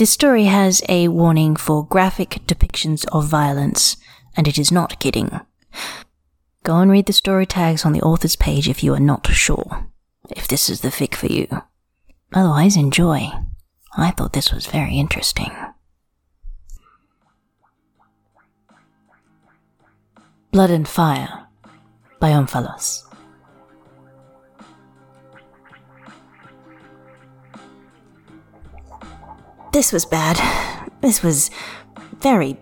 This story has a warning for graphic depictions of violence, and it is not kidding. Go and read the story tags on the author's page if you are not sure if this is the fic for you. Otherwise, enjoy. I thought this was very interesting. Blood and Fire by Omphalos. This was bad. This was very,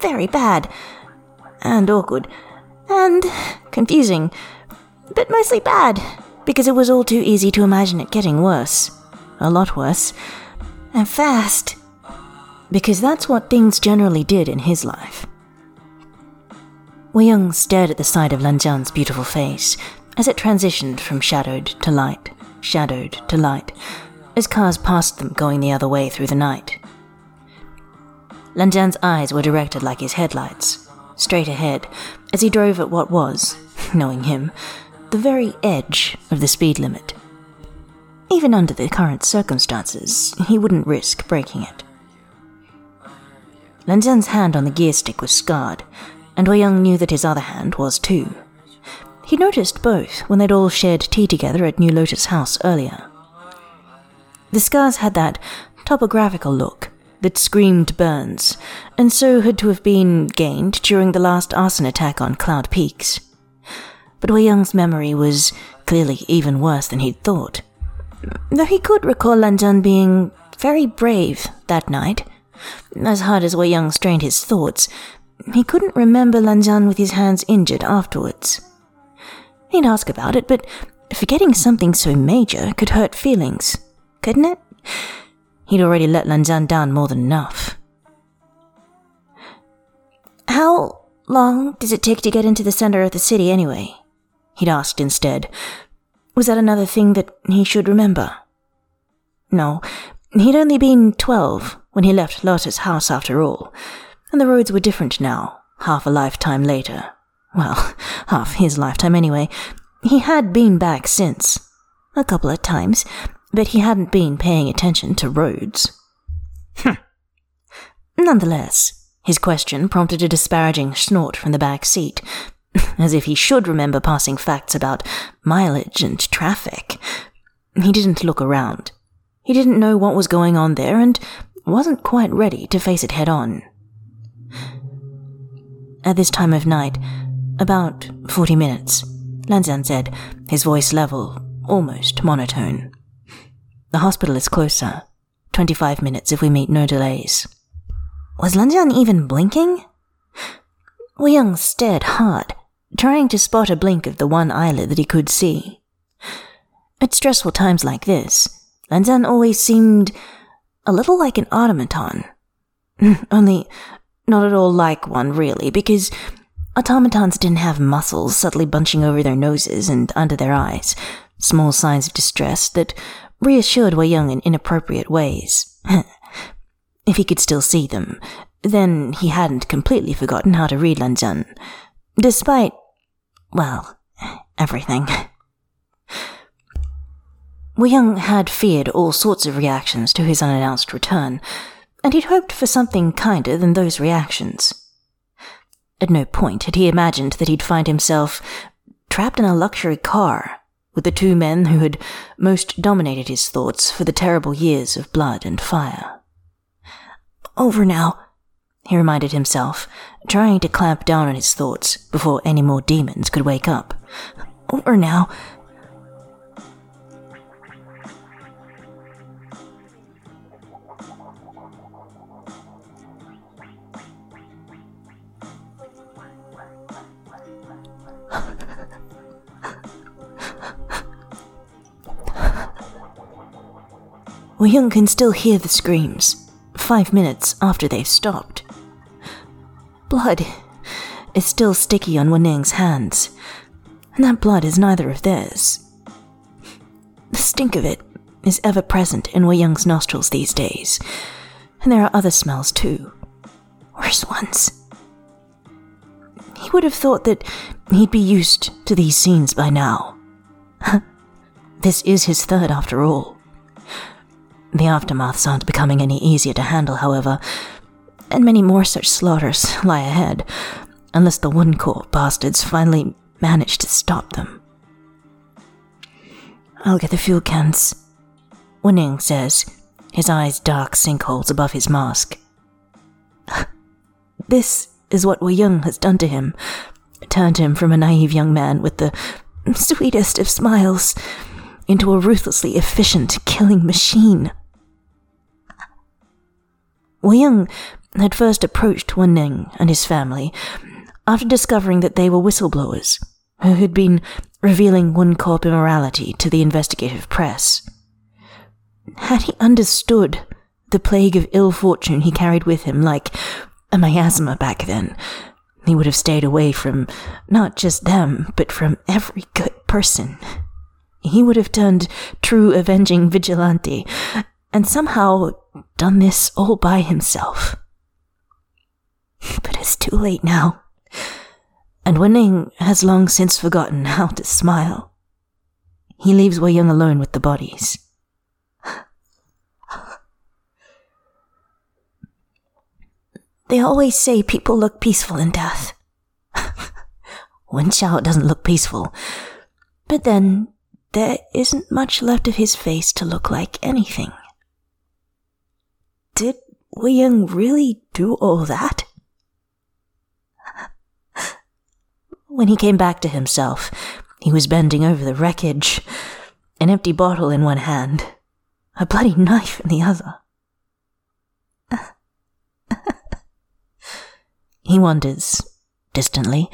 very bad. And awkward. And confusing. But mostly bad, because it was all too easy to imagine it getting worse. A lot worse. And fast. Because that's what things generally did in his life. Wei Young stared at the side of Lan Zhan's beautiful face as it transitioned from shadowed to light, shadowed to light, as cars passed them going the other way through the night. Lan Zhan's eyes were directed like his headlights, straight ahead, as he drove at what was, knowing him, the very edge of the speed limit. Even under the current circumstances, he wouldn't risk breaking it. Lan Zhan's hand on the gear stick was scarred, and Young knew that his other hand was too. He noticed both when they'd all shared tea together at New Lotus House earlier. The scars had that topographical look that screamed burns, and so had to have been gained during the last arson attack on Cloud Peaks. But Wei Young's memory was clearly even worse than he'd thought. Though he could recall Lan Zhan being very brave that night. As hard as Wei Young strained his thoughts, he couldn't remember Lan Zhan with his hands injured afterwards. He'd ask about it, but forgetting something so major could hurt feelings couldn't it? He'd already let Lan Zhan down more than enough. How long does it take to get into the center of the city anyway? He'd asked instead. Was that another thing that he should remember? No, he'd only been twelve when he left Lotus House after all, and the roads were different now, half a lifetime later. Well, half his lifetime anyway. He had been back since. A couple of times, but he hadn't been paying attention to roads. Hm. Nonetheless, his question prompted a disparaging snort from the back seat, as if he should remember passing facts about mileage and traffic. He didn't look around. He didn't know what was going on there and wasn't quite ready to face it head on. At this time of night, about forty minutes, Lanzhan said, his voice level, almost monotone. The hospital is closer. 25 minutes if we meet no delays. Was Lan Zhan even blinking? Wei Young stared hard, trying to spot a blink of the one eyelid that he could see. At stressful times like this, Lan Zhan always seemed a little like an automaton. Only not at all like one, really, because automatons didn't have muscles subtly bunching over their noses and under their eyes, small signs of distress that reassured Wei Young in inappropriate ways. if he could still see them, then he hadn't completely forgotten how to read Lan Zhan, despite, well, everything. Wei Young had feared all sorts of reactions to his unannounced return, and he'd hoped for something kinder than those reactions. At no point had he imagined that he'd find himself trapped in a luxury car with the two men who had most dominated his thoughts for the terrible years of blood and fire. Over now, he reminded himself, trying to clamp down on his thoughts before any more demons could wake up. Over now. Wei Young can still hear the screams, five minutes after they've stopped. Blood is still sticky on Ning's hands, and that blood is neither of theirs. The stink of it is ever present in Wei Young's nostrils these days, and there are other smells too. Worse ones. He would have thought that he'd be used to these scenes by now. this is his third after all. The aftermaths aren't becoming any easier to handle, however, and many more such slaughters lie ahead, unless the One Corps bastards finally manage to stop them. I'll get the fuel cans, Wenning says, his eyes dark sinkholes above his mask. this is what Wei Young has done to him, turned him from a naive young man with the sweetest of smiles into a ruthlessly efficient killing machine. Wei Young had first approached Wenning and his family after discovering that they were whistleblowers who had been revealing One Corps immorality to the investigative press. Had he understood the plague of ill fortune he carried with him like a miasma back then, he would have stayed away from not just them, but from every good person. He would have turned true avenging vigilante and somehow done this all by himself. But it's too late now. And Wenning has long since forgotten how to smile. He leaves Wei Young alone with the bodies. They always say people look peaceful in death. Wen Chao doesn't look peaceful. But then, there isn't much left of his face to look like anything. Did Wei Young really do all that? When he came back to himself, he was bending over the wreckage, an empty bottle in one hand, a bloody knife in the other. he wonders, distantly,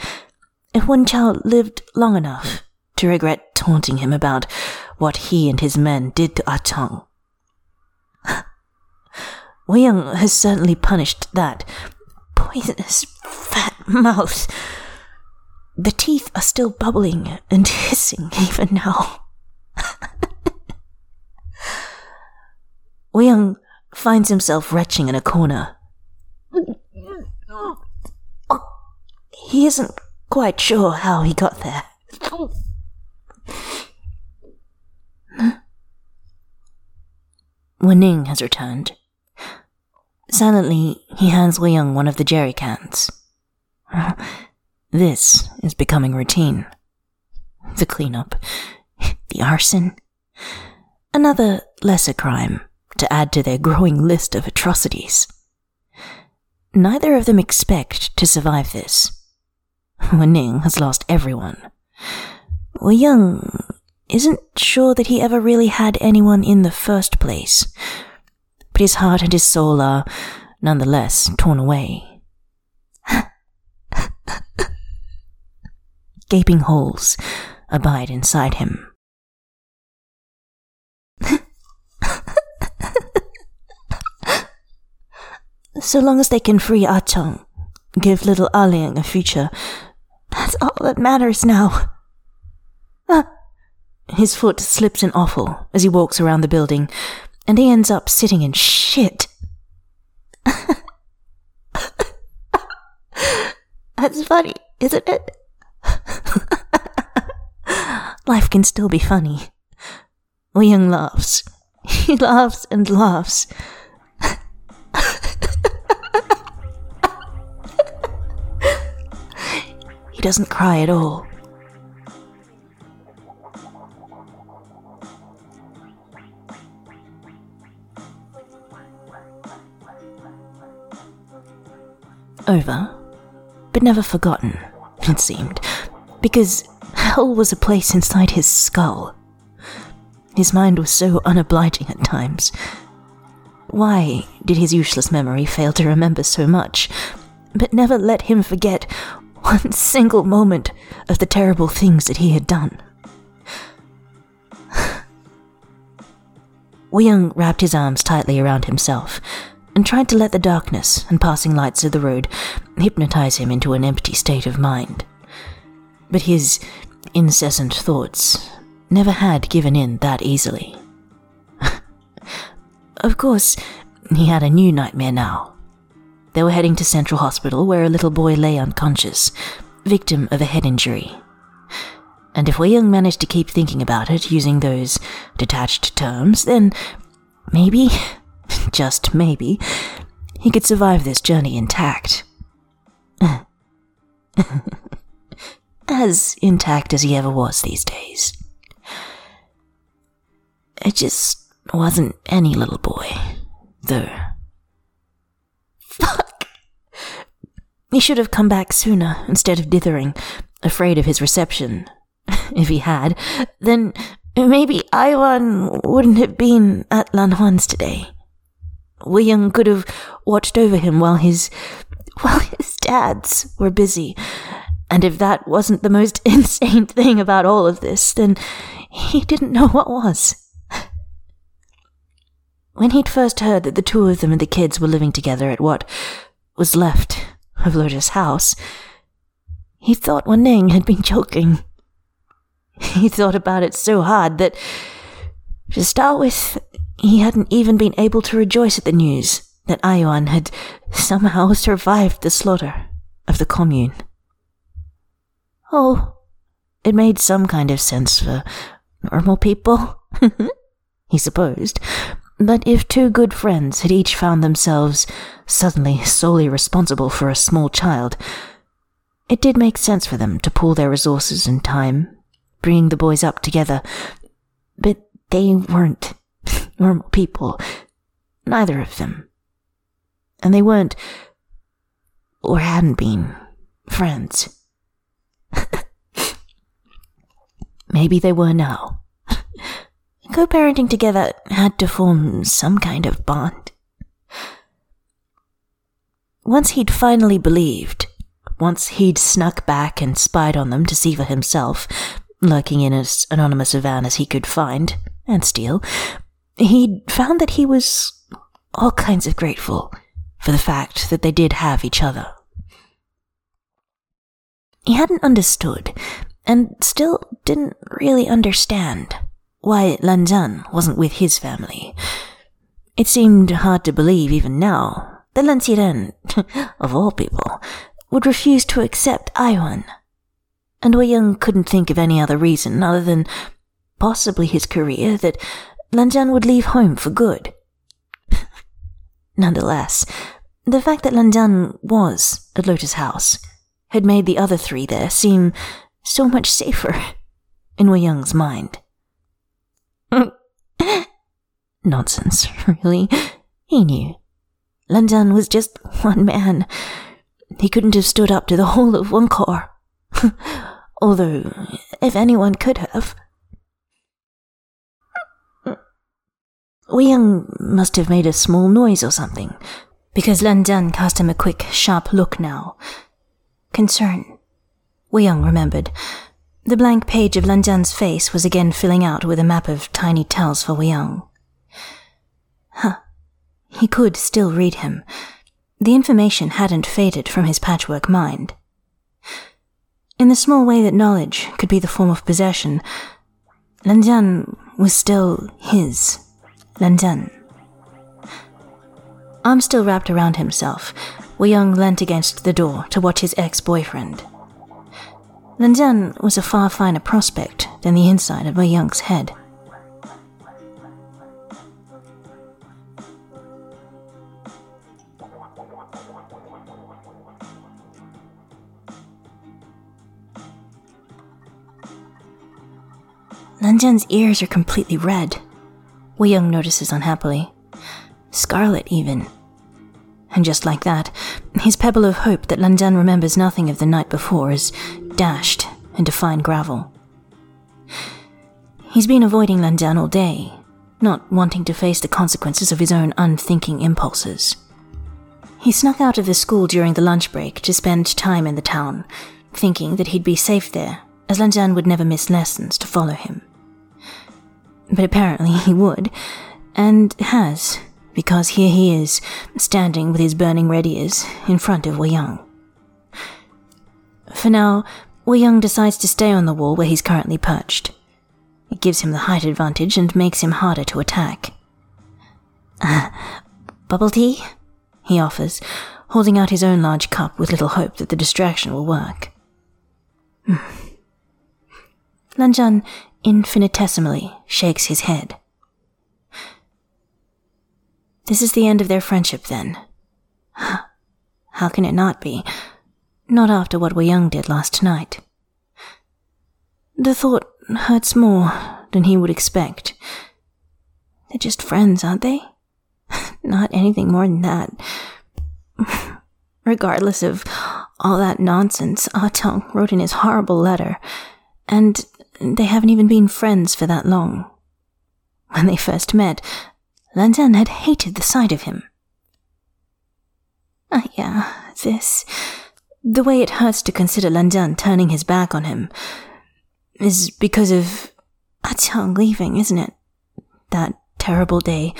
if Wen Chao lived long enough to regret taunting him about what he and his men did to Ah. Wei has certainly punished that poisonous fat mouth. The teeth are still bubbling and hissing even now. Wei finds himself retching in a corner. He isn't quite sure how he got there. Wenning has returned. Silently, he hands Wei Young one of the jerry cans. This is becoming routine. The cleanup, the arson, another lesser crime to add to their growing list of atrocities. Neither of them expect to survive this. Wenning has lost everyone. Wei Young isn't sure that he ever really had anyone in the first place, but his heart and his soul are, nonetheless, torn away. Gaping holes abide inside him. so long as they can free Ah Cheng, give little Ah Ling a future, that's all that matters now. Ah. His foot slips in offal as he walks around the building, and he ends up sitting in shit. That's funny, isn't it? Life can still be funny. Wei Young laughs. He laughs and laughs. he doesn't cry at all. Over, but never forgotten, it seemed, because hell was a place inside his skull. His mind was so unobliging at times. Why did his useless memory fail to remember so much, but never let him forget one single moment of the terrible things that he had done? Wei Young wrapped his arms tightly around himself and tried to let the darkness and passing lights of the road hypnotize him into an empty state of mind. But his incessant thoughts never had given in that easily. of course, he had a new nightmare now. They were heading to Central Hospital where a little boy lay unconscious, victim of a head injury. And if Wei Young managed to keep thinking about it using those detached terms, then maybe, just maybe, he could survive this journey intact. as intact as he ever was these days. It just wasn't any little boy, though. Fuck! He should have come back sooner instead of dithering, afraid of his reception. if he had, then maybe Iwan wouldn't have been at Lanhuan's today. William could have watched over him while his while his dads were busy. And if that wasn't the most insane thing about all of this, then he didn't know what was. When he'd first heard that the two of them and the kids were living together at what was left of Lotus House, he thought Ning had been joking. He thought about it so hard that, to start with, he hadn't even been able to rejoice at the news that Ayuan had somehow survived the slaughter of the commune. Oh, it made some kind of sense for normal people, he supposed. But if two good friends had each found themselves suddenly solely responsible for a small child, it did make sense for them to pool their resources and time, bringing the boys up together. But they weren't normal people, neither of them. And they weren't, or hadn't been, friends. Maybe they were now. Co parenting together had to form some kind of bond. Once he'd finally believed, once he'd snuck back and spied on them to see for himself, lurking in as anonymous a van as he could find and steal, he'd found that he was all kinds of grateful for the fact that they did have each other. He hadn't understood, and still didn't really understand, why Lanzhan wasn't with his family. It seemed hard to believe even now that Lan Qiren, of all people, would refuse to accept Ayuan. And Wei Young couldn't think of any other reason other than possibly his career that Lanzhan would leave home for good. Nonetheless, the fact that Lanzhan was at Lotus House had made the other three there seem so much safer in Young's mind. Nonsense, really. He knew. Lanzhan was just one man. He couldn't have stood up to the whole of one corps. Although, if anyone could have. Wei Young must have made a small noise or something, because Lanzhan cast him a quick, sharp look now. Concern. Wei Young remembered. The blank page of Lanzhan's face was again filling out with a map of tiny tells for Wei Young. Huh. He could still read him. The information hadn't faded from his patchwork mind. In the small way that knowledge could be the form of possession, Lanzhan was still his. Lanzhan. Arm still wrapped around himself, Wei Young leant against the door to watch his ex-boyfriend. Lanzhan was a far finer prospect than the inside of Wei Young's head. Lanzhan's ears are completely red. Wei Young notices unhappily. Scarlet, even. And just like that, his pebble of hope that Lanzhan remembers nothing of the night before is dashed into fine gravel. He's been avoiding Lanzhan all day, not wanting to face the consequences of his own unthinking impulses. He snuck out of the school during the lunch break to spend time in the town, thinking that he'd be safe there, as Lanzhan would never miss lessons to follow him. But apparently he would, and has, because here he is, standing with his burning red ears in front of Wei. For now, Wei decides to stay on the wall where he's currently perched. It gives him the height advantage and makes him harder to attack. Uh, bubble tea? He offers, holding out his own large cup with little hope that the distraction will work. Lanzhan infinitesimally shakes his head. This is the end of their friendship then. How can it not be? Not after what Wei Young did last night. The thought hurts more than he would expect. They're just friends, aren't they? Not anything more than that. Regardless of all that nonsense Ah Tong wrote in his horrible letter, and they haven't even been friends for that long. When they first met, Lan Zhan had hated the sight of him. Ah, yeah, this. The way it hurts to consider Lan Zhan turning his back on him is because of Tong leaving, isn't it? That terrible day,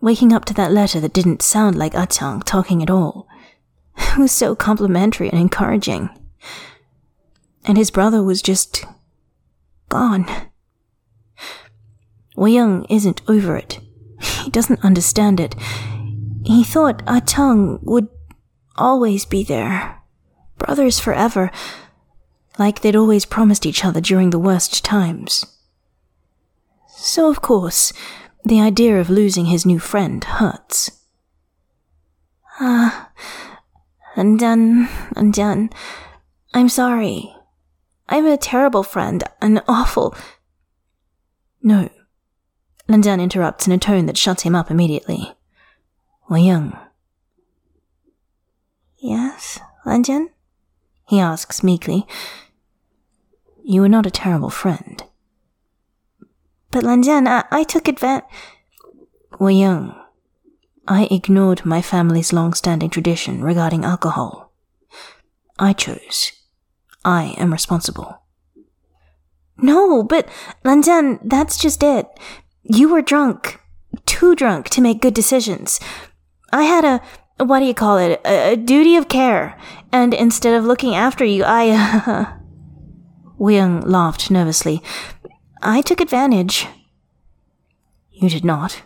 waking up to that letter that didn't sound like Tong talking at all. It was so complimentary and encouraging. And his brother was just gone. Wei Young isn't over it. He doesn't understand it. He thought Ah Tong would always be there. Brothers forever. Like they'd always promised each other during the worst times. So, of course, the idea of losing his new friend hurts. Ah, I'm done, I'm done. I'm sorry. I'm a terrible friend, an awful. No, Lan Zhan interrupts in a tone that shuts him up immediately. Young. Yes, Lan Zhan? He asks meekly. You were not a terrible friend. But Lan Zhan, I, I took advantage. Young. I ignored my family's long-standing tradition regarding alcohol. I chose. I am responsible. No, but Lan Zhan, that's just it. You were drunk. Too drunk to make good decisions. I had a, what do you call it, a, a duty of care. And instead of looking after you, I, Young laughed nervously. I took advantage. You did not.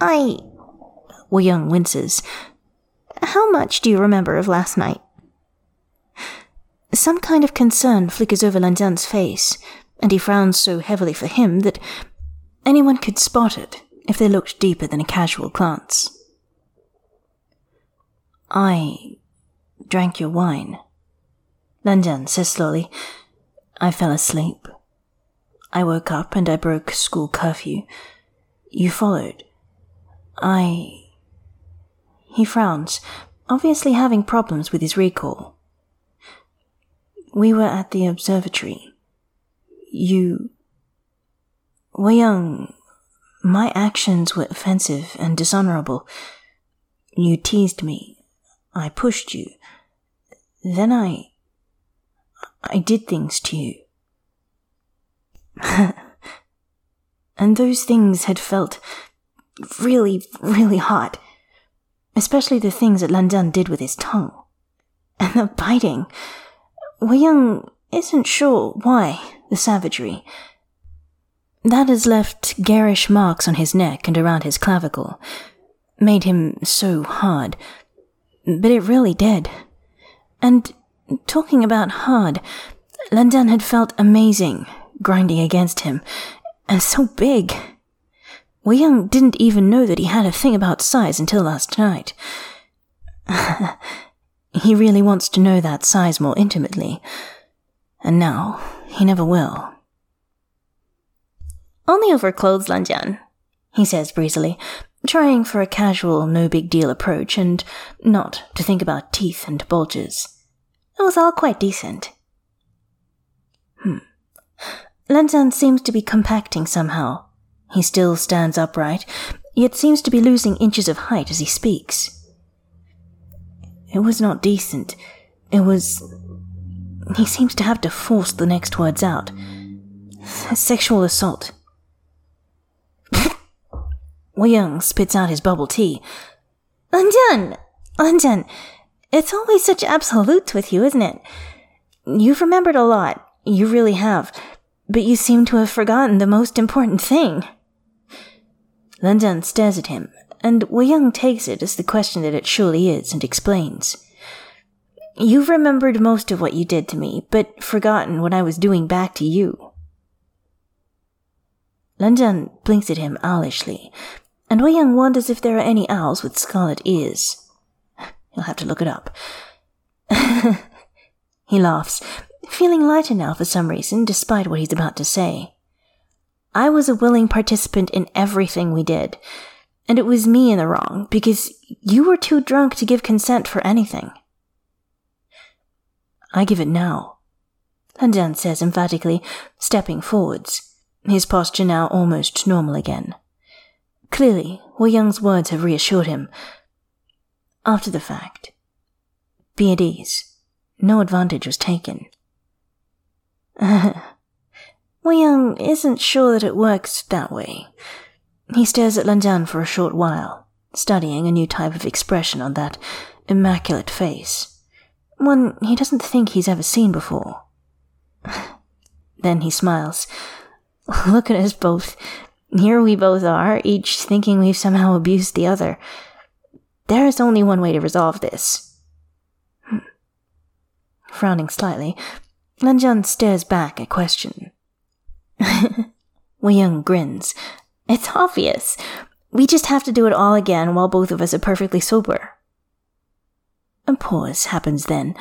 I. Young winces. How much do you remember of last night? Some kind of concern flickers over Lan Zhan's face, and he frowns so heavily for him that Anyone could spot it if they looked deeper than a casual glance. I drank your wine. Lan Zhan says slowly. I fell asleep. I woke up and I broke school curfew. You followed. I. He frowns, obviously having problems with his recall. We were at the observatory. You Wei Young, my actions were offensive and dishonorable. You teased me. I pushed you. Then I. I did things to you. and those things had felt really, really hot. Especially the things that Lan Zhan did with his tongue. And the biting. Wei Young isn't sure why the savagery. That has left garish marks on his neck and around his clavicle. Made him so hard. But it really did. And talking about hard, Lan had felt amazing, grinding against him, and so big. Wei Young didn't even know that he had a thing about size until last night. he really wants to know that size more intimately. And now, he never will. Only over clothes, Lan Zhan, he says breezily, trying for a casual, no big deal approach and not to think about teeth and bulges. It was all quite decent. Hmm. Lan Zhan seems to be compacting somehow. He still stands upright, yet seems to be losing inches of height as he speaks. It was not decent. It was. He seems to have to force the next words out. Sexual assault. Wei Young spits out his bubble tea. Zhan! Lanjian, it's always such absolutes with you, isn't it? You've remembered a lot, you really have, but you seem to have forgotten the most important thing. Zhan stares at him, and Wei Young takes it as the question that it surely is and explains. You've remembered most of what you did to me, but forgotten what I was doing back to you. Lan Zhan blinks at him owlishly, and Wei wonders if there are any owls with scarlet ears. He'll have to look it up. he laughs, feeling lighter now for some reason, despite what he's about to say. I was a willing participant in everything we did, and it was me in the wrong because you were too drunk to give consent for anything. I give it now, Lan says emphatically, stepping forwards, his posture now almost normal again. Clearly, Wei Young's words have reassured him. After the fact, be at ease. No advantage was taken. Wei Young isn't sure that it works that way. He stares at Lan for a short while, studying a new type of expression on that immaculate face. One he doesn't think he's ever seen before. then he smiles. Look at us both. Here we both are, each thinking we've somehow abused the other. There is only one way to resolve this. Frowning slightly, Lan stares back a question. Wei Young grins. It's obvious. We just have to do it all again while both of us are perfectly sober. A pause happens then.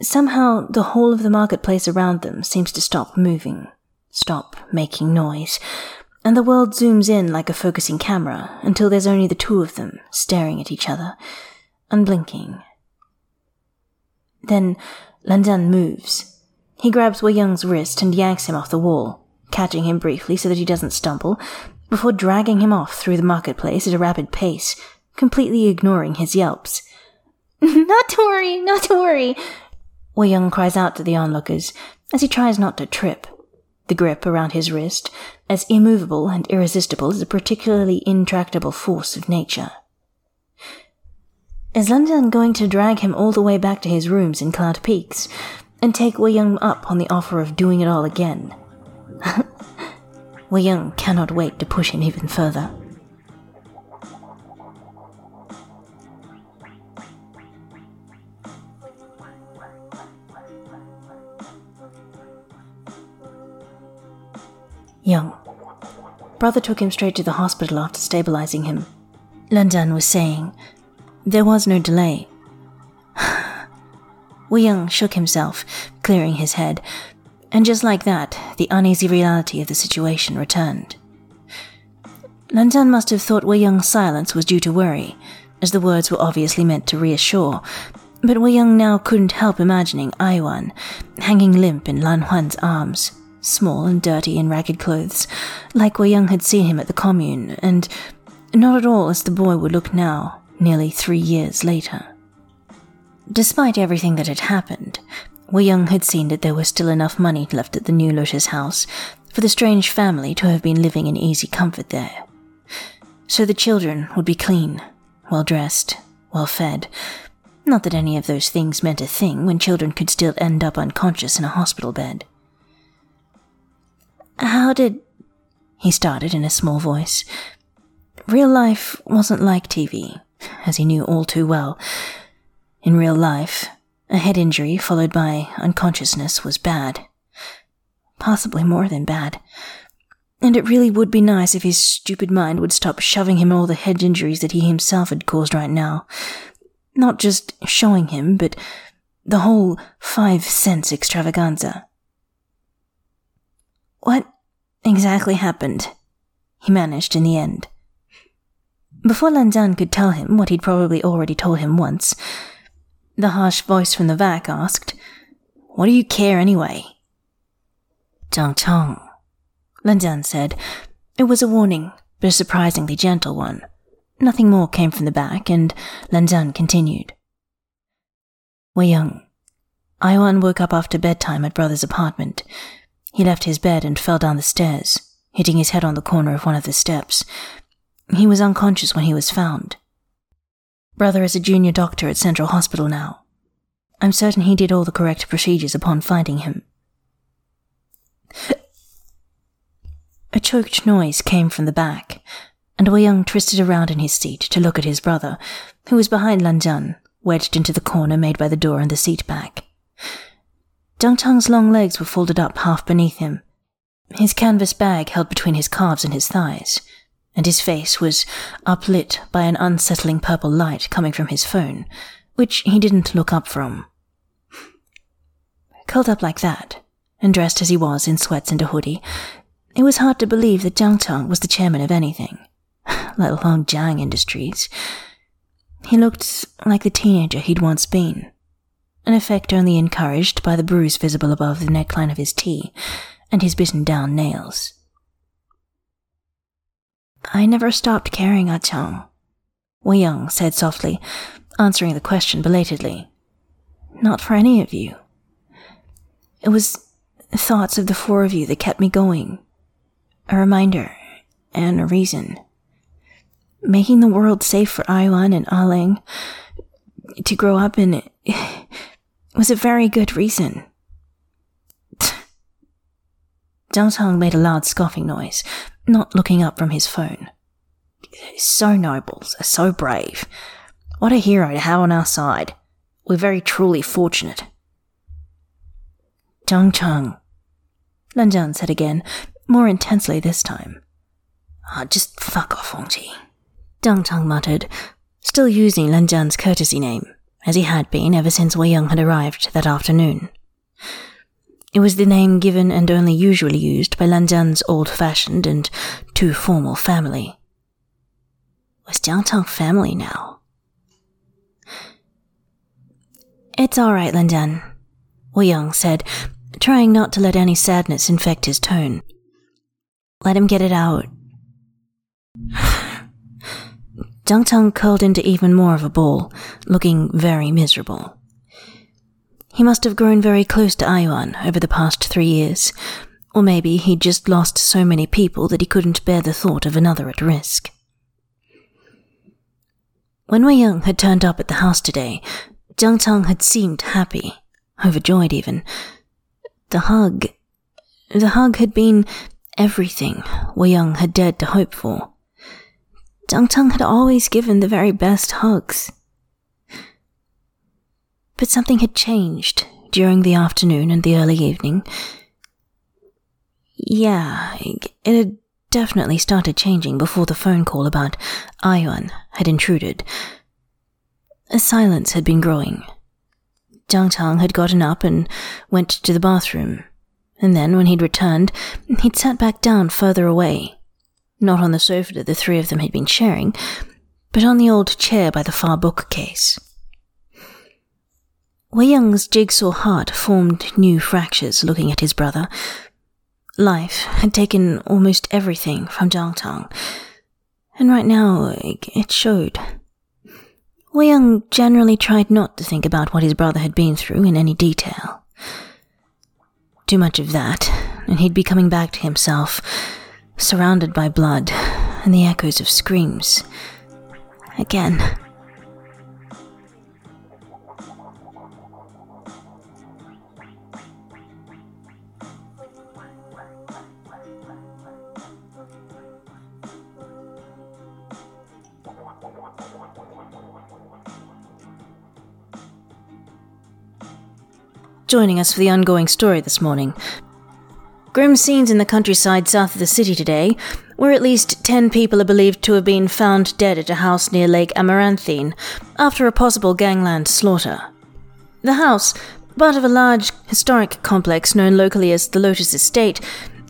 Somehow the whole of the marketplace around them seems to stop moving, stop making noise, and the world zooms in like a focusing camera until there's only the two of them staring at each other, unblinking. Then Lan moves. He grabs Wei Young's wrist and yanks him off the wall, catching him briefly so that he doesn't stumble, before dragging him off through the marketplace at a rapid pace, completely ignoring his yelps. not to worry, not to worry, Wei Young cries out to the onlookers as he tries not to trip, the grip around his wrist as immovable and irresistible as a particularly intractable force of nature. Is Lan going to drag him all the way back to his rooms in Cloud Peaks and take Wei Young up on the offer of doing it all again? Wei Young cannot wait to push him even further. Young. Brother took him straight to the hospital after stabilizing him. Lan was saying, There was no delay. Wei Young shook himself, clearing his head, and just like that, the uneasy reality of the situation returned. Lan must have thought Wei Young's silence was due to worry, as the words were obviously meant to reassure, but Wei Young now couldn't help imagining Ayuan hanging limp in Lan Huan's arms small and dirty in ragged clothes, like Wei Young had seen him at the commune, and not at all as the boy would look now, nearly three years later. Despite everything that had happened, Wei Young had seen that there was still enough money left at the new Lotus house for the strange family to have been living in easy comfort there. So the children would be clean, well dressed, well fed. Not that any of those things meant a thing when children could still end up unconscious in a hospital bed. How did. He started in a small voice. Real life wasn't like TV, as he knew all too well. In real life, a head injury followed by unconsciousness was bad. Possibly more than bad. And it really would be nice if his stupid mind would stop shoving him all the head injuries that he himself had caused right now. Not just showing him, but the whole five cents extravaganza. What exactly happened? He managed in the end. Before Lan could tell him what he'd probably already told him once, the harsh voice from the vac asked, What do you care anyway? Jiang Cheng, Lan said. It was a warning, but a surprisingly gentle one. Nothing more came from the back, and Lan continued. Wei Young. Ayuan woke up after bedtime at brother's apartment. He left his bed and fell down the stairs, hitting his head on the corner of one of the steps. He was unconscious when he was found. Brother is a junior doctor at Central Hospital now. I'm certain he did all the correct procedures upon finding him. A choked noise came from the back, and Wei twisted around in his seat to look at his brother, who was behind Lan wedged into the corner made by the door and the seat back. Jiang Cheng's long legs were folded up half beneath him, his canvas bag held between his calves and his thighs, and his face was uplit by an unsettling purple light coming from his phone, which he didn't look up from. Curled up like that, and dressed as he was in sweats and a hoodie, it was hard to believe that Jiang Cheng was the chairman of anything, let alone Jiang Industries. He looked like the teenager he'd once been, an effect only encouraged by the bruise visible above the neckline of his tee and his bitten down nails. I never stopped caring, Ah Chang, Wei Young said softly, answering the question belatedly. Not for any of you. It was thoughts of the four of you that kept me going. A reminder and a reason. Making the world safe for Ayuan and Aling to grow up in it was a very good reason. Tong made a loud scoffing noise, not looking up from his phone. So noble, so brave. What a hero to have on our side. We're very truly fortunate. Cheng, Lan Zhan said again, more intensely this time. Oh, just fuck off, he? Jiang Cheng muttered, still using Lan Zhan's courtesy name, as he had been ever since Wei Young had arrived that afternoon. It was the name given and only usually used by Lan Zhan's old-fashioned and too formal family. Was Jiang Cheng family now? It's all right, Lan Zhan, Wei Young said, trying not to let any sadness infect his tone. Let him get it out. Jiang Cheng curled into even more of a ball, looking very miserable. He must have grown very close to Ayuan over the past three years, or maybe he'd just lost so many people that he couldn't bear the thought of another at risk. When Wei Young had turned up at the house today, Jiang Cheng had seemed happy, overjoyed even. The hug. The hug had been everything Wei Young had dared to hope for. Jiang Cheng had always given the very best hugs. But something had changed during the afternoon and the early evening. Yeah, it had definitely started changing before the phone call about Ayuan had intruded. A silence had been growing. Jiang Tang had gotten up and went to the bathroom, and then when he'd returned, he'd sat back down further away, not on the sofa that the three of them had been sharing, but on the old chair by the far bookcase. Wei jigsaw heart formed new fractures looking at his brother. Life had taken almost everything from Jiang Tang, and right now it showed. Wei generally tried not to think about what his brother had been through in any detail. Too much of that, and he'd be coming back to himself surrounded by blood and the echoes of screams. Again. Joining us for the ongoing story this morning, Grim scenes in the countryside south of the city today, where at least 10 people are believed to have been found dead at a house near Lake Amaranthine after a possible gangland slaughter. The house, part of a large historic complex known locally as the Lotus Estate,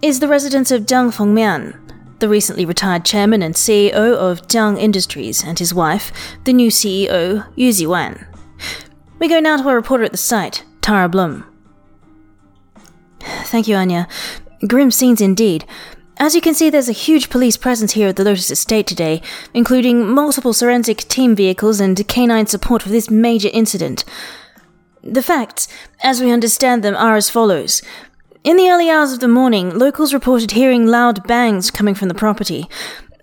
is the residence of Jiang Fengmian, the recently retired chairman and CEO of Jiang Industries, and his wife, the new CEO, Yu Ziyuan. We go now to our reporter at the site, Tara Blum. Thank you, Anya. Grim scenes indeed. As you can see, there's a huge police presence here at the Lotus Estate today, including multiple forensic team vehicles and canine support for this major incident. The facts, as we understand them, are as follows. In the early hours of the morning, locals reported hearing loud bangs coming from the property.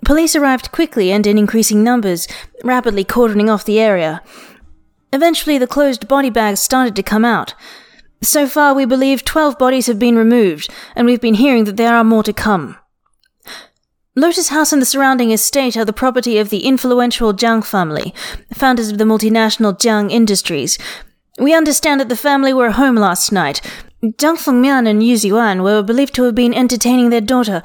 Police arrived quickly and in increasing numbers, rapidly cordoning off the area. Eventually, the closed body bags started to come out. So far, we believe 12 bodies have been removed, and we've been hearing that there are more to come. Lotus House and the surrounding estate are the property of the influential Jiang family, founders of the multinational Jiang Industries. We understand that the family were home last night. Jiang Fengmian and Yu Ziyuan were believed to have been entertaining their daughter,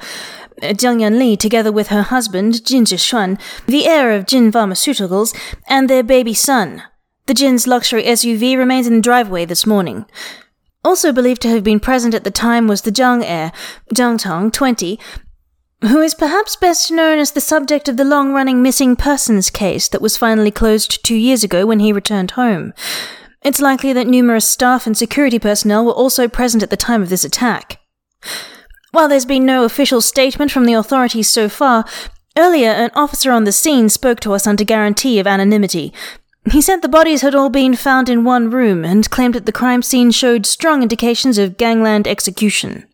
Jiang Yanli, together with her husband, Jin Zixuan, the heir of Jin Pharmaceuticals, and their baby son. The Jin's luxury SUV remains in the driveway this morning. Also believed to have been present at the time was the Jiang heir, Jiang Tong, 20, who is perhaps best known as the subject of the long running missing persons case that was finally closed two years ago when he returned home. It's likely that numerous staff and security personnel were also present at the time of this attack. While there's been no official statement from the authorities so far, earlier an officer on the scene spoke to us under guarantee of anonymity. He said the bodies had all been found in one room and claimed that the crime scene showed strong indications of gangland execution.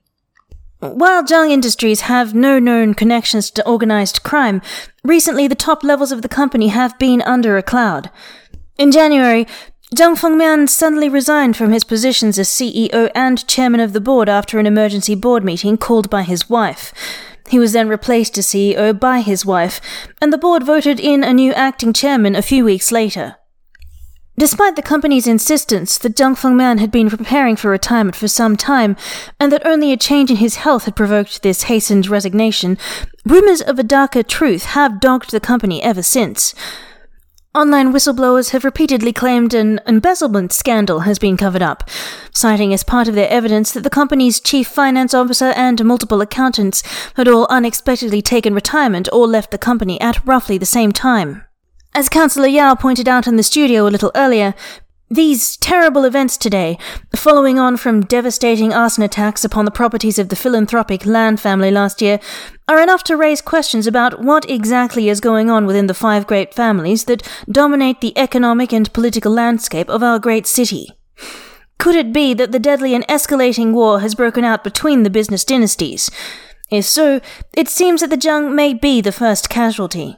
While Jiang Industries have no known connections to organized crime, recently the top levels of the company have been under a cloud. In January, Jiang Fengmian suddenly resigned from his positions as CEO and chairman of the board after an emergency board meeting called by his wife. He was then replaced as CEO by his wife, and the board voted in a new acting chairman a few weeks later. Despite the company's insistence that Jiang Fengmian had been preparing for retirement for some time, and that only a change in his health had provoked this hastened resignation, rumors of a darker truth have dogged the company ever since. Online whistleblowers have repeatedly claimed an embezzlement scandal has been covered up, citing as part of their evidence that the company's chief finance officer and multiple accountants had all unexpectedly taken retirement or left the company at roughly the same time. As Councillor Yao pointed out in the studio a little earlier, these terrible events today, following on from devastating arson attacks upon the properties of the philanthropic Lan family last year, are enough to raise questions about what exactly is going on within the five great families that dominate the economic and political landscape of our great city. Could it be that the deadly and escalating war has broken out between the business dynasties? If so, it seems that the Jiang may be the first casualty.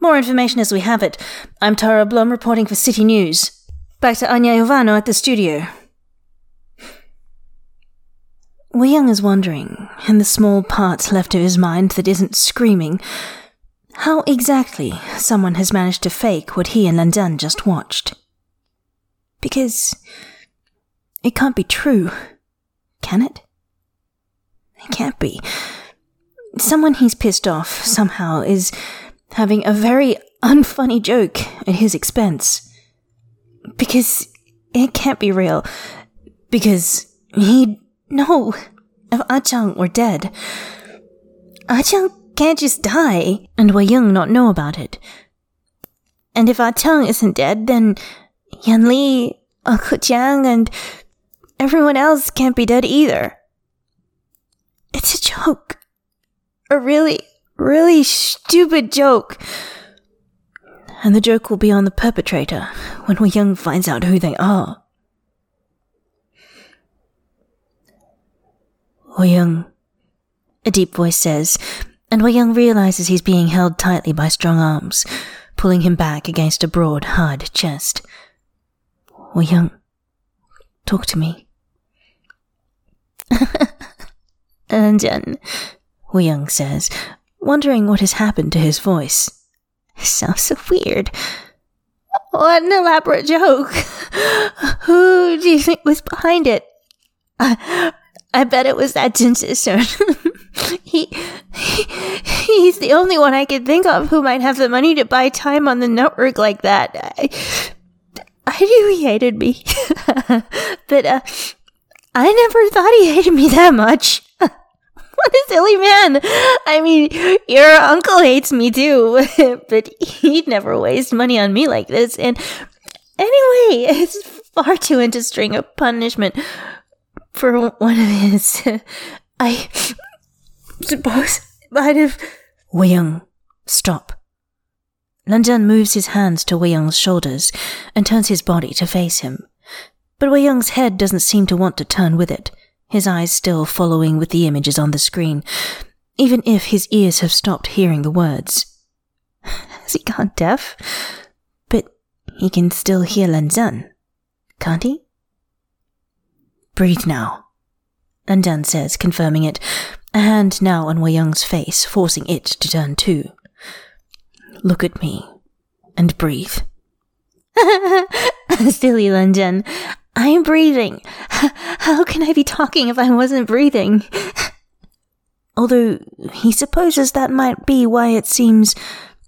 More information as we have it. I'm Tara Blum reporting for City News. Back to Anya Ivano at the studio. Wei is wondering, in the small part left of his mind that isn't screaming, how exactly someone has managed to fake what he and Lan Zhan just watched. Because it can't be true, can it? It can't be. Someone he's pissed off somehow is having a very unfunny joke at his expense. Because it can't be real. Because he'd know if Ah Chang were dead. Ah can't just die and Wei Young not know about it. And if Ah Chang isn't dead, then Yan Li, Uncle Jiang, and everyone else can't be dead either. It's a joke. A really, really stupid joke and the joke will be on the perpetrator when Wei Young finds out who they are. Wei Young, a deep voice says, and Wei Young realizes he's being held tightly by strong arms, pulling him back against a broad, hard chest. Wei Young, talk to me. and then, Wei Young says, wondering what has happened to his voice. Sounds so weird. What an elaborate joke. Who do you think was behind it? I, I bet it was that Jin he, he, he's the only one I could think of who might have the money to buy time on the network like that. I, I knew he hated me, but uh, I never thought he hated me that much. what a silly man. I mean, your uncle hates me too, but he'd never waste money on me like this. And anyway, it's far too interesting a punishment for one of his. I suppose might have. Wei Young, stop. Lan Zhan moves his hands to Wei Young's shoulders and turns his body to face him. But Wei Young's head doesn't seem to want to turn with it his eyes still following with the images on the screen, even if his ears have stopped hearing the words. Has he gone deaf? But he can still hear Lan Zhan, can't he? Breathe now, Lan Zhan says, confirming it, a hand now on Wei Young's face, forcing it to turn too. Look at me and breathe. Silly Lan Zhan, I'm breathing. How can I be talking if I wasn't breathing? although he supposes that might be why it seems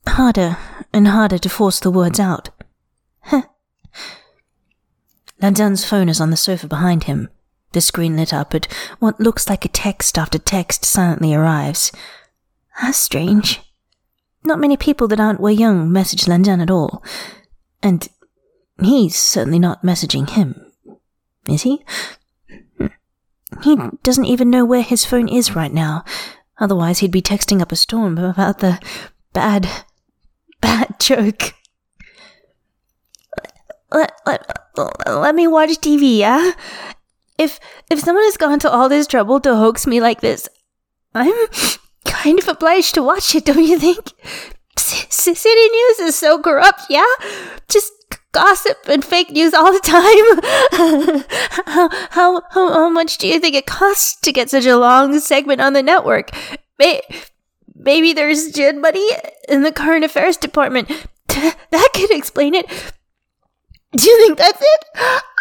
harder and harder to force the words out. Lan Zhan's phone is on the sofa behind him, the screen lit up, but what looks like a text after text silently arrives. How strange. Not many people that aren't Wei Young message Lan Zhan at all. And he's certainly not messaging him. Is he? Hmm. He doesn't even know where his phone is right now. Otherwise, he'd be texting up a storm about the bad, bad joke. Let, let, let me watch TV, yeah? If if someone has gone to all this trouble to hoax me like this, I'm kind of obliged to watch it, don't you think? C- City News is so corrupt, yeah? Just gossip and fake news all the time. how, how, how, much do you think it costs to get such a long segment on the network? May- maybe there's Jin money in the current affairs department. that could explain it. Do you think that's it?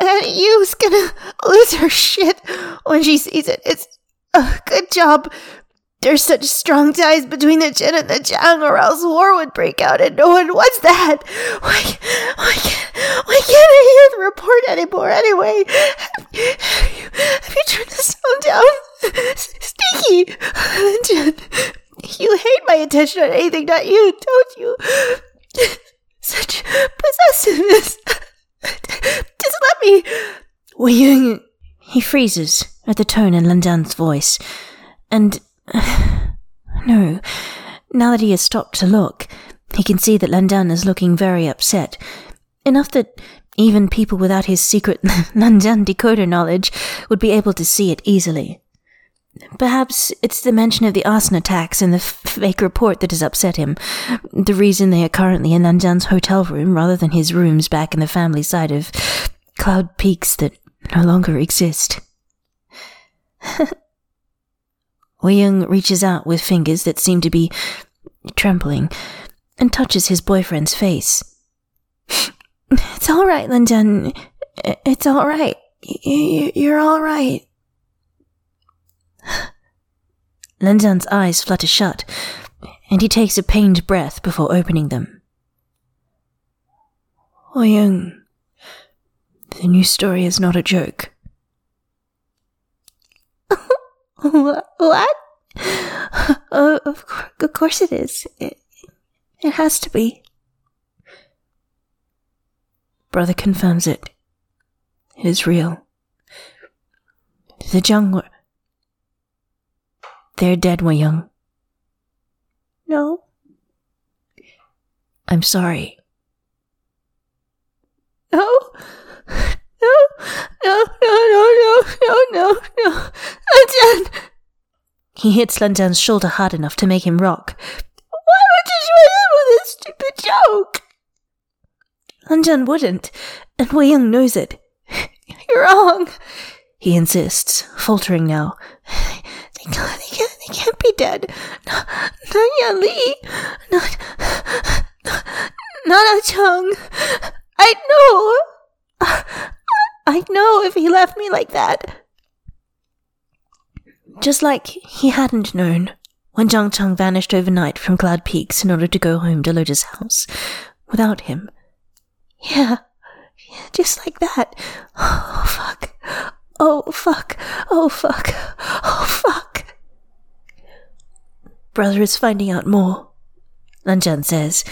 And Yu's gonna lose her shit when she sees it. It's a good job. There's such strong ties between the Jin and the Jiang, or else war would break out, and no one wants that. Why, why, can't, why can't I hear the report anymore? Anyway, have you, have you turned the sound down? Stinky, Jin, you hate my attention on anything, not you, don't you? Such possessiveness. Just let me. Wei He freezes at the tone in Lan Zhan's voice, and no, now that he has stopped to look, he can see that Zhan is looking very upset. Enough that even people without his secret Zhan decoder knowledge would be able to see it easily. Perhaps it's the mention of the arson attacks and the fake report that has upset him. The reason they are currently in Lan Zhan's hotel room rather than his rooms back in the family side of Cloud Peaks that no longer exist. Wei Young reaches out with fingers that seem to be trembling and touches his boyfriend's face. It's all right, Zhan. It's all right. You're all right. Lan Zhan's eyes flutter shut, and he takes a pained breath before opening them. Young, the new story is not a joke. What? Uh, of, of course it is. It, it has to be. Brother confirms it. It is real. The were, they're dead, Wei Young. No. I'm sorry. No. No, no, no, no, no, no, no, Lan He hits Lan Zhan's shoulder hard enough to make him rock. Why would you join in with this stupid joke? Lan Zhan wouldn't, and Wei Young knows it. You're wrong, he insists, faltering now. They can't, they can't, they can't be dead. Not, not Yan Li. Not, not, not A Chung. I know. I know if he left me like that. Just like he hadn't known when Jiang Cheng vanished overnight from Cloud Peaks in order to go home to Lotus House without him. Yeah, yeah just like that. Oh, fuck. Oh, fuck. Oh, fuck. Oh, fuck. Brother is finding out more, Lan Zhan says.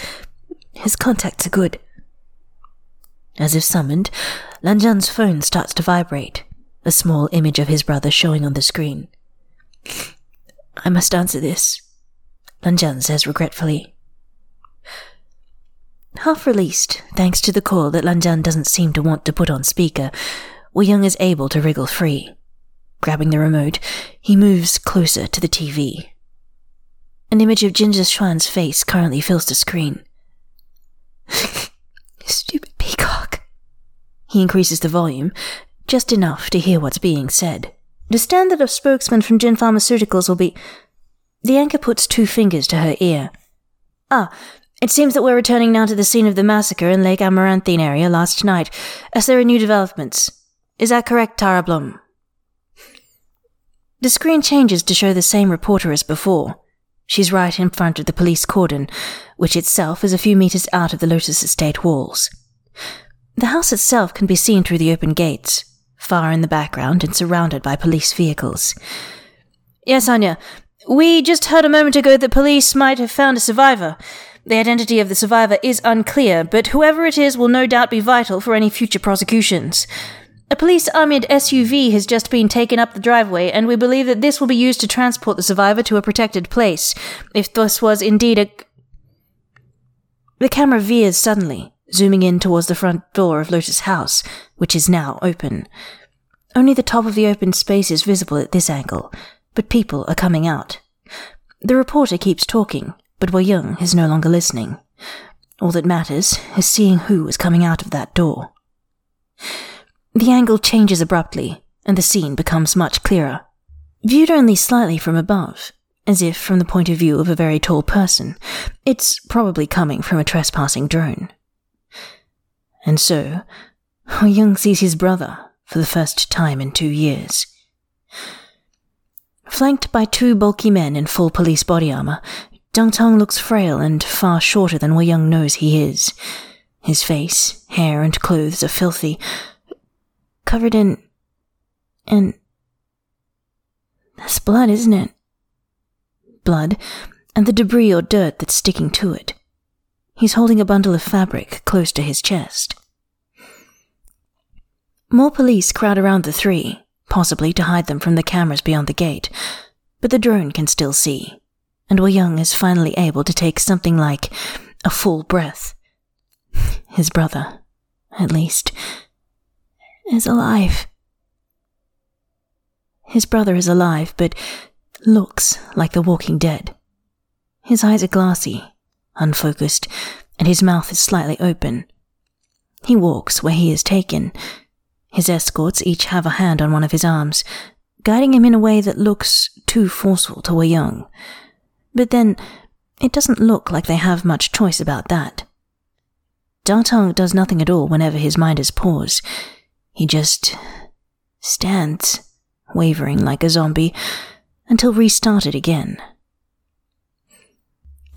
His contacts are good. As if summoned, Lan Zhan's phone starts to vibrate, a small image of his brother showing on the screen. I must answer this, Lan Zhan says regretfully. Half released, thanks to the call that Lan Zhan doesn't seem to want to put on speaker, Wei Young is able to wriggle free. Grabbing the remote, he moves closer to the TV. An image of Jin Zixuan's face currently fills the screen. Stupid. He increases the volume, just enough to hear what's being said. The standard of spokesman from Jin Pharmaceuticals will be. The anchor puts two fingers to her ear. Ah, it seems that we're returning now to the scene of the massacre in Lake Amaranthine area last night, as there are new developments. Is that correct, Tara Blum? The screen changes to show the same reporter as before. She's right in front of the police cordon, which itself is a few meters out of the Lotus Estate walls. The house itself can be seen through the open gates, far in the background and surrounded by police vehicles. Yes, Anya. We just heard a moment ago that police might have found a survivor. The identity of the survivor is unclear, but whoever it is will no doubt be vital for any future prosecutions. A police armored SUV has just been taken up the driveway, and we believe that this will be used to transport the survivor to a protected place, if this was indeed a. The camera veers suddenly, zooming in towards the front door of Lotus House, which is now open. Only the top of the open space is visible at this angle, but people are coming out. The reporter keeps talking, but Wei Young is no longer listening. All that matters is seeing who is coming out of that door. The angle changes abruptly, and the scene becomes much clearer. Viewed only slightly from above, as if from the point of view of a very tall person, it's probably coming from a trespassing drone. And so, Young sees his brother for the first time in two years. Flanked by two bulky men in full police body armor, Jiang Tong looks frail and far shorter than Wei Young knows he is. His face, hair, and clothes are filthy, covered in. in. That's blood, isn't it? Blood, and the debris or dirt that's sticking to it. He's holding a bundle of fabric close to his chest. More police crowd around the three, possibly to hide them from the cameras beyond the gate, but the drone can still see, and Young is finally able to take something like a full breath. His brother, at least, is alive. His brother is alive, but looks like the walking dead. His eyes are glassy, unfocused, and his mouth is slightly open. He walks where he is taken, his escorts each have a hand on one of his arms, guiding him in a way that looks too forceful to a Young. But then, it doesn't look like they have much choice about that. Jiang does nothing at all whenever his mind is paused. He just stands, wavering like a zombie, until restarted again.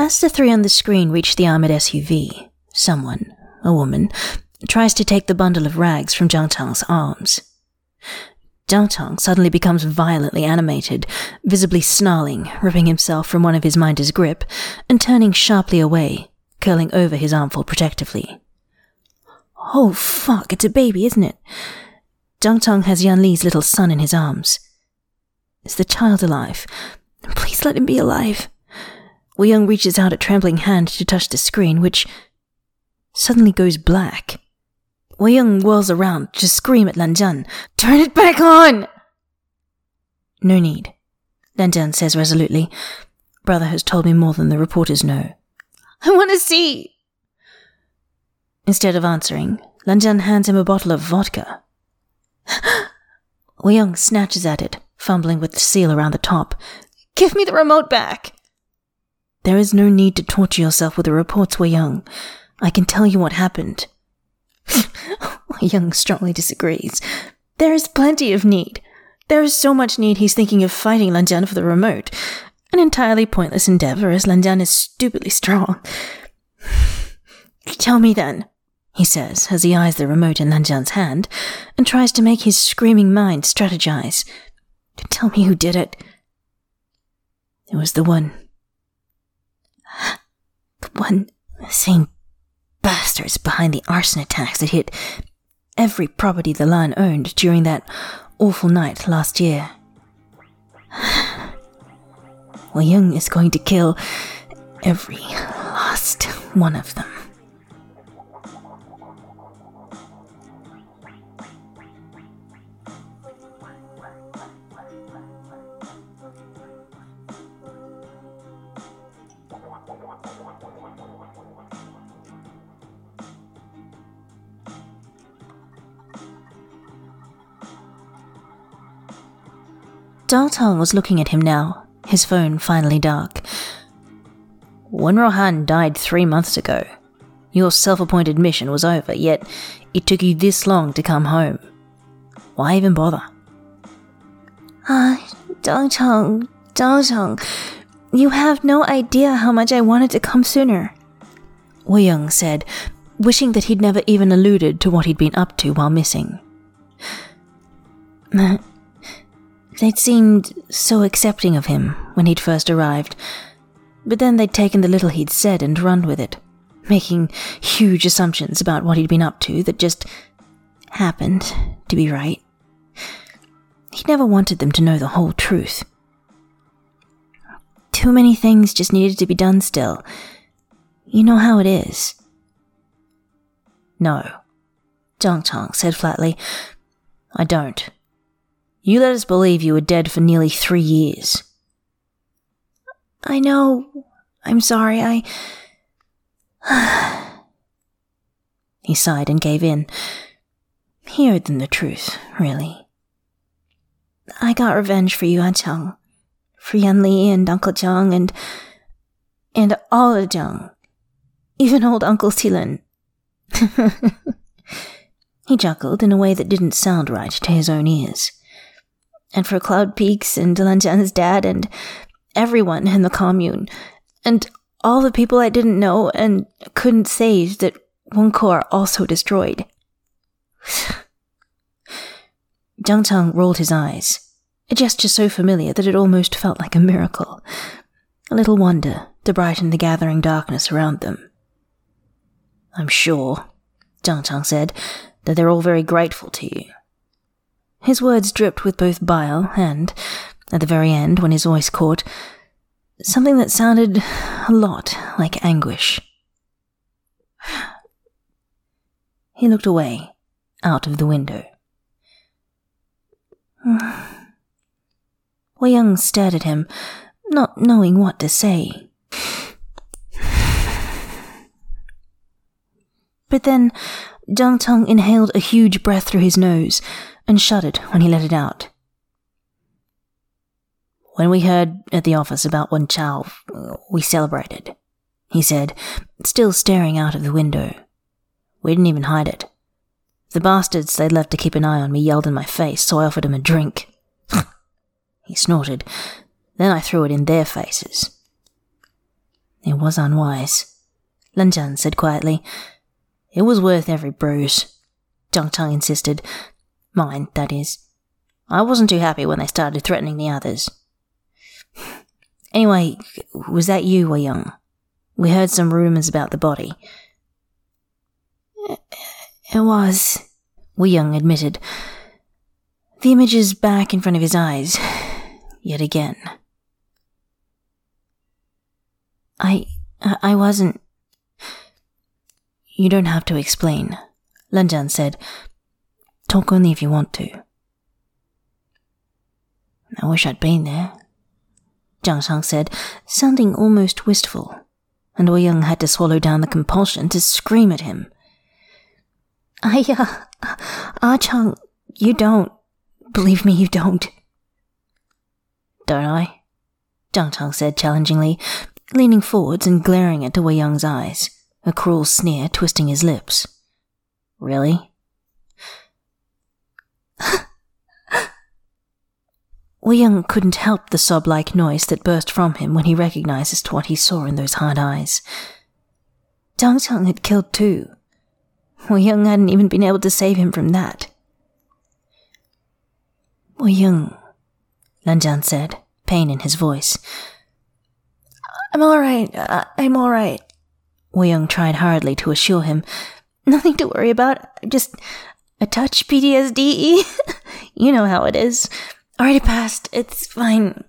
As the three on the screen reach the armored SUV, someone, a woman, tries to take the bundle of rags from Jiang Tong's arms. Jiang Tong suddenly becomes violently animated, visibly snarling, ripping himself from one of his minder's grip, and turning sharply away, curling over his armful protectively. Oh fuck, it's a baby, isn't it? Jiang Tong has Yan Li's little son in his arms. Is the child alive? Please let him be alive. Wei Young reaches out a trembling hand to touch the screen, which suddenly goes black. Wei Young whirls around to scream at Lan Zhan, Turn it back on! No need, Lan Zhan says resolutely. Brother has told me more than the reporters know. I want to see! Instead of answering, Lan Zhan hands him a bottle of vodka. Wei Young snatches at it, fumbling with the seal around the top. Give me the remote back! There is no need to torture yourself with the reports, Wei Young. I can tell you what happened. Young strongly disagrees. There is plenty of need. There is so much need he's thinking of fighting Lan Zhan for the remote. An entirely pointless endeavor, as Lan Zhan is stupidly strong. Tell me then, he says as he eyes the remote in Lan Zhan's hand and tries to make his screaming mind strategize. Tell me who did it. It was the one. The one same bastards behind the arson attacks that hit every property the line owned during that awful night last year. Wei Young is going to kill every last one of them. Tong was looking at him now, his phone finally dark. Wen Ruohan died three months ago. Your self appointed mission was over, yet it took you this long to come home. Why even bother? Ah, uh, Cheng, Zhang you have no idea how much I wanted to come sooner. Wei Young said, wishing that he'd never even alluded to what he'd been up to while missing. They'd seemed so accepting of him when he'd first arrived, but then they'd taken the little he'd said and run with it, making huge assumptions about what he'd been up to that just happened to be right. He never wanted them to know the whole truth. Too many things just needed to be done still. You know how it is. No, Dong Chang said flatly. I don't. You let us believe you were dead for nearly three years. I know. I'm sorry, I. he sighed and gave in. He owed them the truth, really. I got revenge for Yuan Cheng, for Yan Li and Uncle Jiang and. and all the Zhang. Even old Uncle Tilan. he chuckled in a way that didn't sound right to his own ears. And for Cloud Peaks and Lan Zhan's dad and everyone in the commune, and all the people I didn't know and couldn't save that Wen also destroyed. Jiang Cheng rolled his eyes, a gesture so familiar that it almost felt like a miracle, a little wonder to brighten the gathering darkness around them. I'm sure, Jiang Cheng said, that they're all very grateful to you. His words dripped with both bile and, at the very end, when his voice caught, something that sounded a lot like anguish. He looked away, out of the window. Wei Young stared at him, not knowing what to say. But then Jiang Cheng inhaled a huge breath through his nose and shuddered when he let it out. When we heard at the office about Wen Chao, we celebrated, he said, still staring out of the window. We didn't even hide it. The bastards they'd left to keep an eye on me yelled in my face, so I offered them a drink. he snorted. Then I threw it in their faces. It was unwise, Lan Zhan said quietly. It was worth every bruise. Jiang Cheng insisted. Mine, that is. I wasn't too happy when they started threatening the others. Anyway, was that you, Wei Young? We heard some rumors about the body. It was, Wei Young admitted. The image is back in front of his eyes, yet again. I. I wasn't. You don't have to explain, Lan Zhan said. Talk only if you want to. I wish I'd been there, Jiang Cheng said, sounding almost wistful, and Wei Young had to swallow down the compulsion to scream at him. I, uh, Ah Chang, you don't. Believe me, you don't. Don't I? Jiang Cheng said challengingly, leaning forwards and glaring into Wei Young's eyes, a cruel sneer twisting his lips. Really? Wei Young couldn't help the sob like noise that burst from him when he recognized what he saw in those hard eyes. Jiang Cheng had killed too. Wei Young hadn't even been able to save him from that. Wei Young, Lan Zhan said, pain in his voice. I'm alright. I'm alright. Wei Young tried hurriedly to assure him. Nothing to worry about. I Just a touch PTSD. you know how it is. Already passed. It's fine.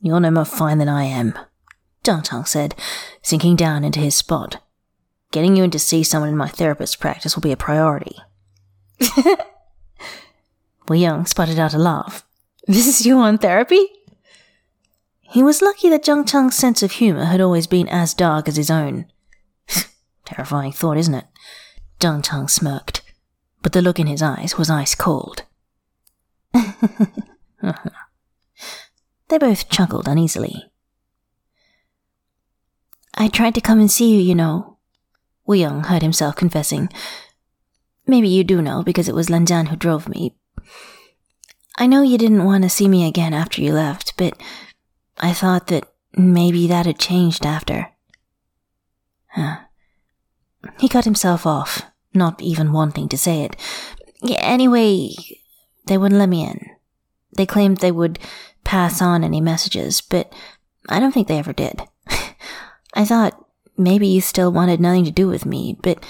You're no more fine than I am, Chang said, sinking down into his spot. Getting you in to see someone in my therapist's practice will be a priority. Wei Young sputtered out a laugh. This is you on therapy? He was lucky that Jiang Cheng's sense of humor had always been as dark as his own. Terrifying thought, isn't it? Jiang Cheng smirked, but the look in his eyes was ice cold. they both chuckled uneasily. I tried to come and see you, you know. Wei Young heard himself confessing. Maybe you do know because it was Lan Zhan who drove me. I know you didn't want to see me again after you left, but I thought that maybe that had changed after. Huh. He cut himself off, not even wanting to say it. Anyway, they wouldn't let me in. They claimed they would pass on any messages, but I don't think they ever did. I thought maybe you still wanted nothing to do with me, but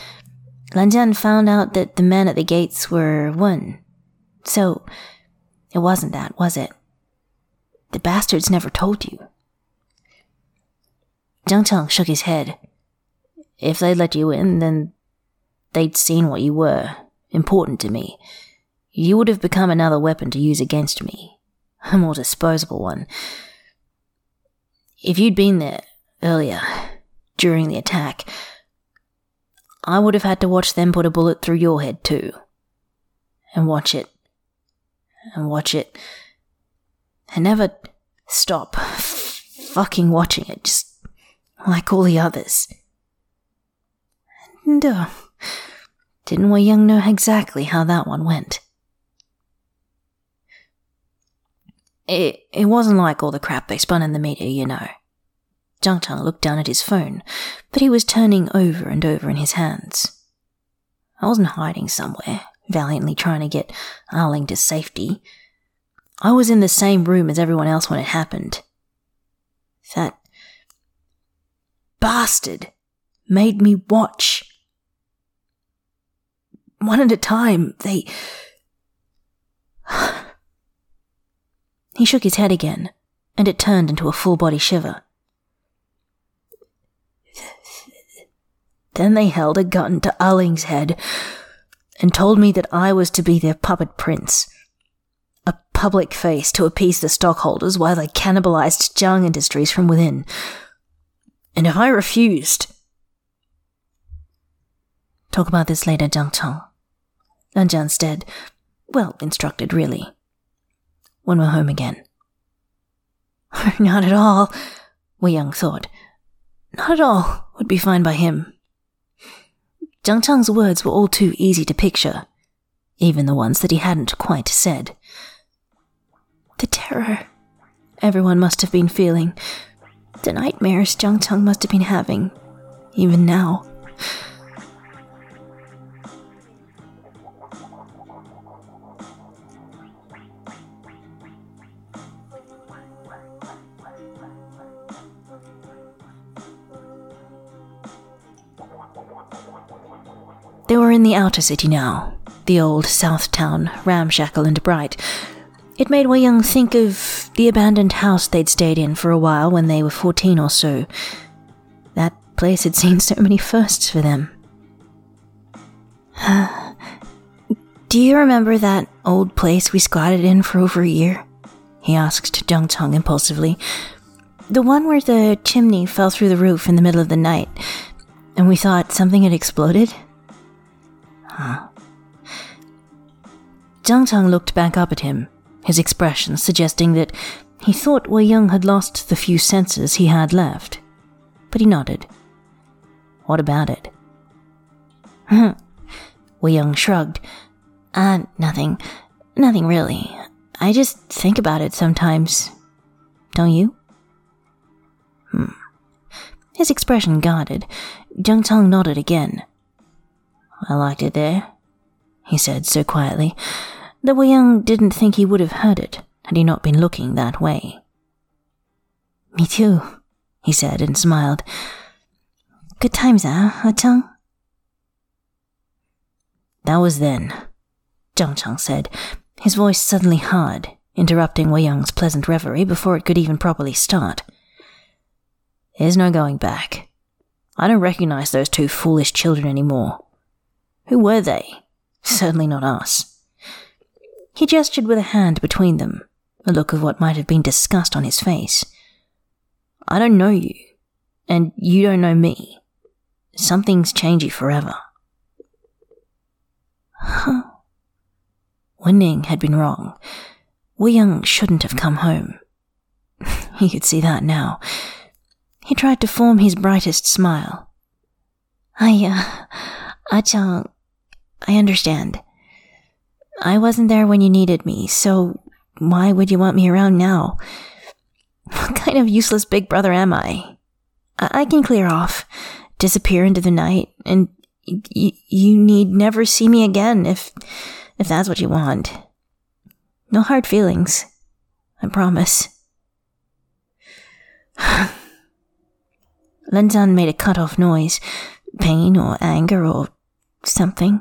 Lan Zhan found out that the men at the gates were one. So, it wasn't that, was it? The bastards never told you. Jiang Cheng shook his head. If they'd let you in, then they'd seen what you were, important to me. You would have become another weapon to use against me, a more disposable one. If you'd been there earlier, during the attack, I would have had to watch them put a bullet through your head too. And watch it. And watch it. And never stop fucking watching it, just like all the others. And, uh, didn't Wei Young know exactly how that one went? It, it wasn't like all the crap they spun in the media, you know. Jiang Cheng looked down at his phone but he was turning over and over in his hands. I wasn't hiding somewhere, valiantly trying to get Arling to safety. I was in the same room as everyone else when it happened. That bastard made me watch. One at a time, they. he shook his head again, and it turned into a full body shiver. Then they held a gun to Arling's head and told me that I was to be their puppet prince. A public face to appease the stockholders while they cannibalized Jiang Industries from within. And if I refused. Talk about this later, Jiang Cheng. Lan Zhan said, well instructed, really. When we're home again. Not at all, Wei Young thought. Not at all would be fine by him. Jiang Cheng's words were all too easy to picture, even the ones that he hadn't quite said. The terror everyone must have been feeling, the nightmares Jiang Cheng must have been having, even now. They were in the outer city now, the old south town, ramshackle and bright. It made Wei Young think of the abandoned house they'd stayed in for a while when they were 14 or so. That place had seen so many firsts for them. Do you remember that old place we squatted in for over a year? He asked Jiang Cheng impulsively. The one where the chimney fell through the roof in the middle of the night, and we thought something had exploded? Huh? Jiang Cheng looked back up at him, his expression suggesting that he thought Wei Young had lost the few senses he had left. But he nodded. What about it? Wei Young shrugged. Ah, uh, nothing. Nothing really. I just think about it sometimes. Don't you? Hmm. His expression guarded. Jiang Cheng nodded again. I liked it there, he said so quietly that Wei Young didn't think he would have heard it had he not been looking that way. Me too, he said and smiled. Good times, eh, Ah? That was then, Jiang Cheng said, his voice suddenly hard, interrupting Wei Young's pleasant reverie before it could even properly start. There's no going back. I don't recognize those two foolish children anymore. Who were they? Certainly not us. He gestured with a hand between them, a look of what might have been disgust on his face. I don't know you, and you don't know me. Something's changed you forever. Huh. Ning had been wrong. Wei Young shouldn't have come home. he could see that now. He tried to form his brightest smile. I, uh, Ah Cheng, I understand. I wasn't there when you needed me, so why would you want me around now? What kind of useless big brother am I? I, I can clear off, disappear into the night, and you need never see me again if if that's what you want. No hard feelings. I promise. Lan Zhan made a cut off noise, pain or anger or something.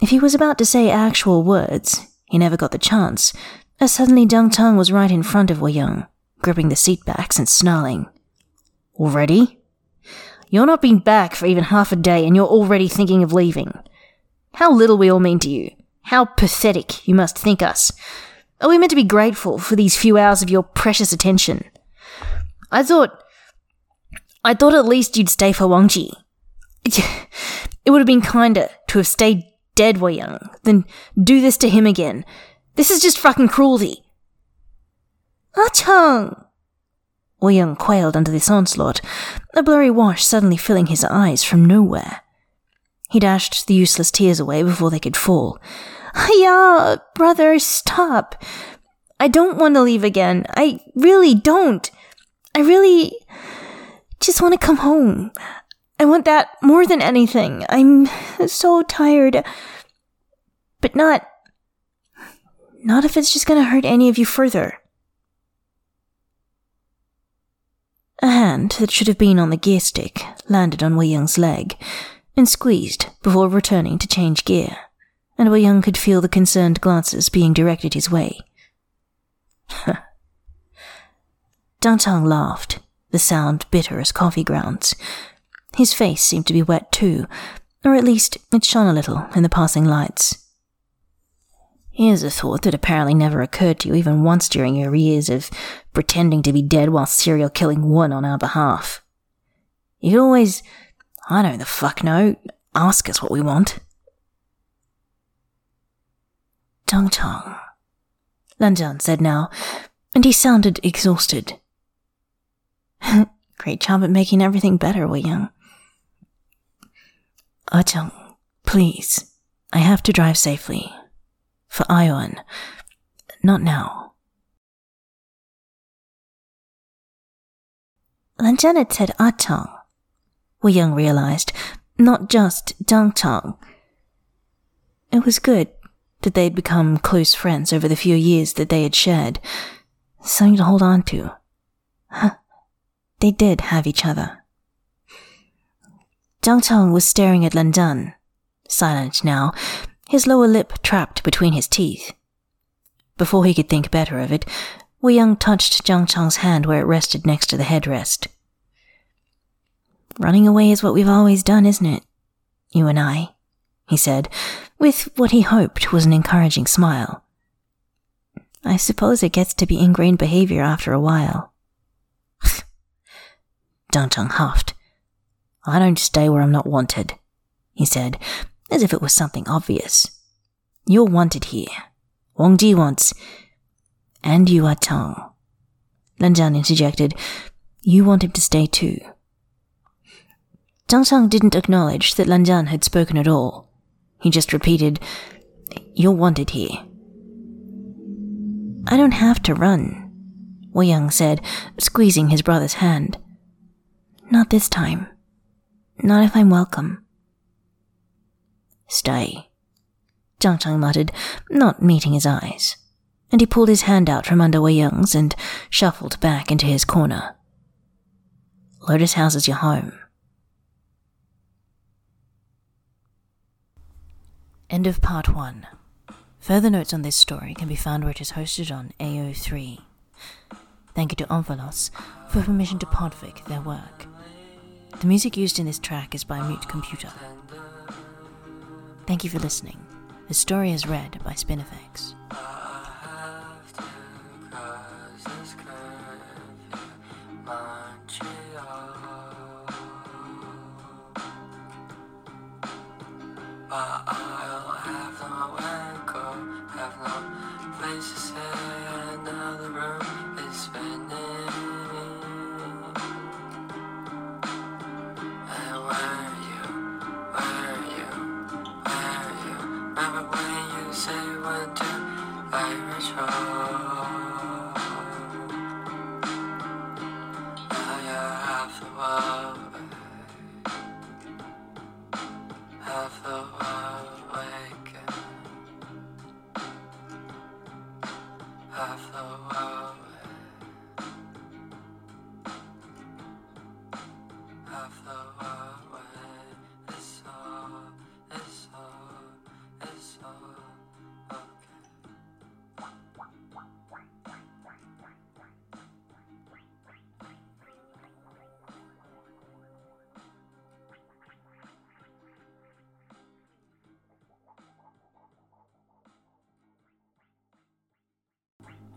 If he was about to say actual words, he never got the chance, as suddenly Deng Tang was right in front of Wei Young, gripping the seat backs and snarling. Already? You're not been back for even half a day and you're already thinking of leaving. How little we all mean to you. How pathetic you must think us. Are we meant to be grateful for these few hours of your precious attention? I thought. I thought at least you'd stay for Wang Ji. It would have been kinder to have stayed dead Wei Young than do this to him again. This is just fucking cruelty. Ah Chang! Wei Young quailed under this onslaught, a blurry wash suddenly filling his eyes from nowhere. He dashed the useless tears away before they could fall. Yeah, brother, stop. I don't want to leave again. I really don't. I really just want to come home. I want that more than anything. I'm so tired. But not. Not if it's just gonna hurt any of you further. A hand that should have been on the gear stick landed on Wei Young's leg and squeezed before returning to change gear, and Wei Young could feel the concerned glances being directed his way. Dang Tang laughed, the sound bitter as coffee grounds. His face seemed to be wet too, or at least it shone a little in the passing lights. Here's a thought that apparently never occurred to you even once during your years of pretending to be dead while serial killing one on our behalf. You could always, I don't the fuck know, ask us what we want. Tong Tong, Lan Zhan said now, and he sounded exhausted. Great job at making everything better, Wei Young. Ah, Achung, please, I have to drive safely. For Ion. Not now. Lanjanet said Atang. Wei Young realized, not just Dang Tang. It was good that they'd become close friends over the few years that they had shared. Something to hold on to. Huh. They did have each other. Dang Tang was staring at Lan Zhan, silent now, his lower lip trapped between his teeth. Before he could think better of it, Wei Young touched Jiang Cheng's hand where it rested next to the headrest. Running away is what we've always done, isn't it? You and I, he said, with what he hoped was an encouraging smile. I suppose it gets to be ingrained behavior after a while. Jiang Cheng huffed. I don't stay where I'm not wanted, he said, as if it was something obvious. You're wanted here. Wang Ji wants. And you are Tang. Lan Zhan interjected. You want him to stay too. Jiang Cheng didn't acknowledge that Lan Lanjian had spoken at all. He just repeated, You're wanted here. I don't have to run, Wei Young said, squeezing his brother's hand. Not this time. Not if I'm welcome. Stay, Jiang Cheng muttered, not meeting his eyes, and he pulled his hand out from under Wei Young's and shuffled back into his corner. Lotus House is your home. End of part one. Further notes on this story can be found where it is hosted on AO3. Thank you to Envelos for permission to podfic their work. The music used in this track is by Mute Computer. Thank you for listening. The story is read by Spinifex. But